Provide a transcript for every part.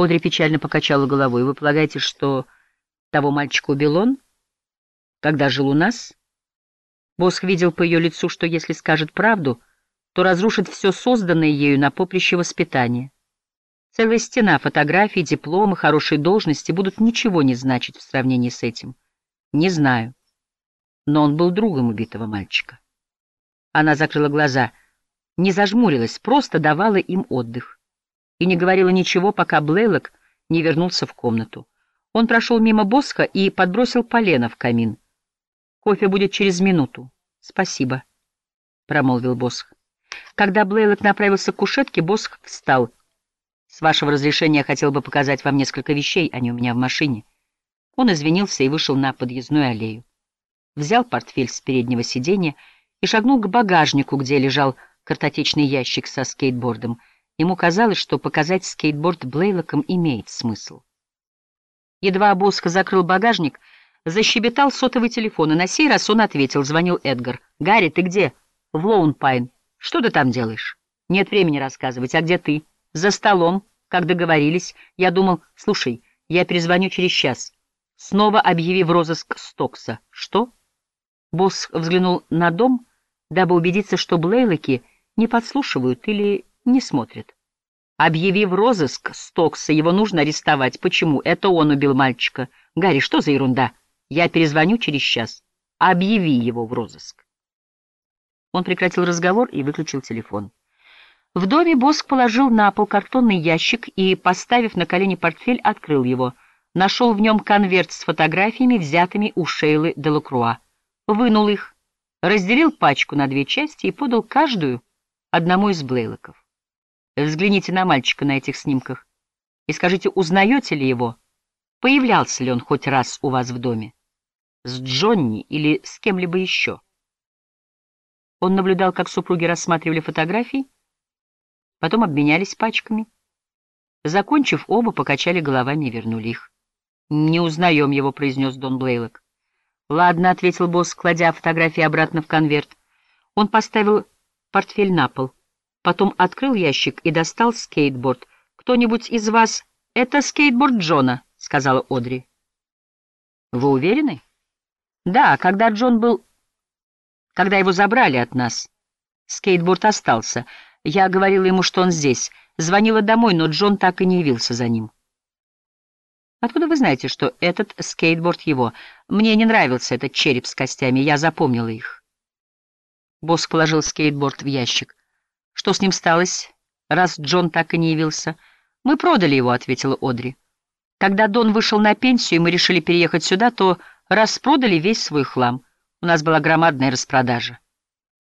Одри печально покачала головой. «Вы полагаете, что того мальчика убил он, когда жил у нас?» Босх видел по ее лицу, что если скажет правду, то разрушит все созданное ею на поприще воспитания. Целая стена фотографий, дипломы, хорошие должности будут ничего не значить в сравнении с этим. Не знаю. Но он был другом убитого мальчика. Она закрыла глаза, не зажмурилась, просто давала им отдых. И не говорила ничего, пока Блейлок не вернулся в комнату. Он прошел мимо Босха и подбросил полено в камин. «Кофе будет через минуту. Спасибо», — промолвил Босх. Когда Блейлок направился к кушетке, Босх встал. «С вашего разрешения я хотел бы показать вам несколько вещей, они у меня в машине». Он извинился и вышел на подъездную аллею. Взял портфель с переднего сиденья и шагнул к багажнику, где лежал картотечный ящик со скейтбордом. Ему казалось, что показать скейтборд Блейлокам имеет смысл. Едва Босх закрыл багажник, защебетал сотовый телефон, и на сей раз он ответил, звонил Эдгар. «Гарри, ты где?» «В Лоунпайн. Что ты там делаешь?» «Нет времени рассказывать. А где ты?» «За столом, как договорились. Я думал, слушай, я перезвоню через час. Снова объяви в розыск Стокса. Что?» Босс взглянул на дом, дабы убедиться, что Блейлоки не подслушивают или не смотрят. Объяви в розыск Стокса, его нужно арестовать. Почему? Это он убил мальчика. Гарри, что за ерунда? Я перезвоню через час. Объяви его в розыск. Он прекратил разговор и выключил телефон. В доме Боск положил на пол картонный ящик и, поставив на колени портфель, открыл его. Нашел в нем конверт с фотографиями, взятыми у Шейлы Делакруа вынул их, разделил пачку на две части и подал каждую одному из Блейлоков. Взгляните на мальчика на этих снимках и скажите, узнаете ли его? Появлялся ли он хоть раз у вас в доме? С Джонни или с кем-либо еще? Он наблюдал, как супруги рассматривали фотографии, потом обменялись пачками. Закончив, оба покачали головами и вернули их. «Не узнаем его», — произнес Дон Блейлок. «Ладно», — ответил босс, кладя фотографии обратно в конверт. Он поставил портфель на пол, потом открыл ящик и достал скейтборд. «Кто-нибудь из вас...» «Это скейтборд Джона», — сказала Одри. «Вы уверены?» «Да, когда Джон был... Когда его забрали от нас. Скейтборд остался. Я говорила ему, что он здесь. Звонила домой, но Джон так и не явился за ним». Откуда вы знаете, что этот скейтборд его? Мне не нравился этот череп с костями, я запомнила их. Босх положил скейтборд в ящик. Что с ним сталось, раз Джон так и не явился? Мы продали его, ответила Одри. Когда Дон вышел на пенсию, и мы решили переехать сюда, то распродали весь свой хлам. У нас была громадная распродажа.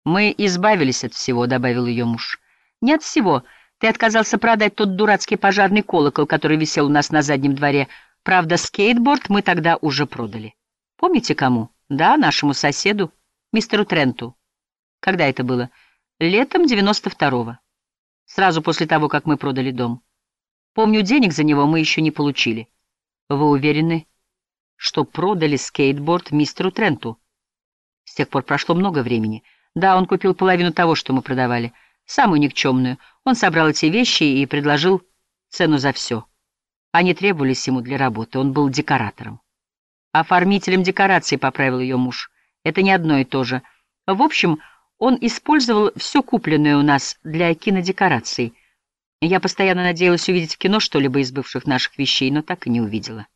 Мы избавились от всего, добавил ее муж. Не от всего, — ты отказался продать тот дурацкий пожарный колокол, который висел у нас на заднем дворе. Правда, скейтборд мы тогда уже продали. Помните кому? Да, нашему соседу, мистеру Тренту. Когда это было? Летом 92-го. Сразу после того, как мы продали дом. Помню, денег за него мы еще не получили. Вы уверены, что продали скейтборд мистеру Тренту? С тех пор прошло много времени. Да, он купил половину того, что мы продавали самую никчемную. Он собрал эти вещи и предложил цену за все. Они требовались ему для работы, он был декоратором. Оформителем декорации, поправил ее муж. Это не одно и то же. В общем, он использовал все купленное у нас для кинодекораций. Я постоянно надеялась увидеть в кино что-либо из бывших наших вещей, но так и не увидела.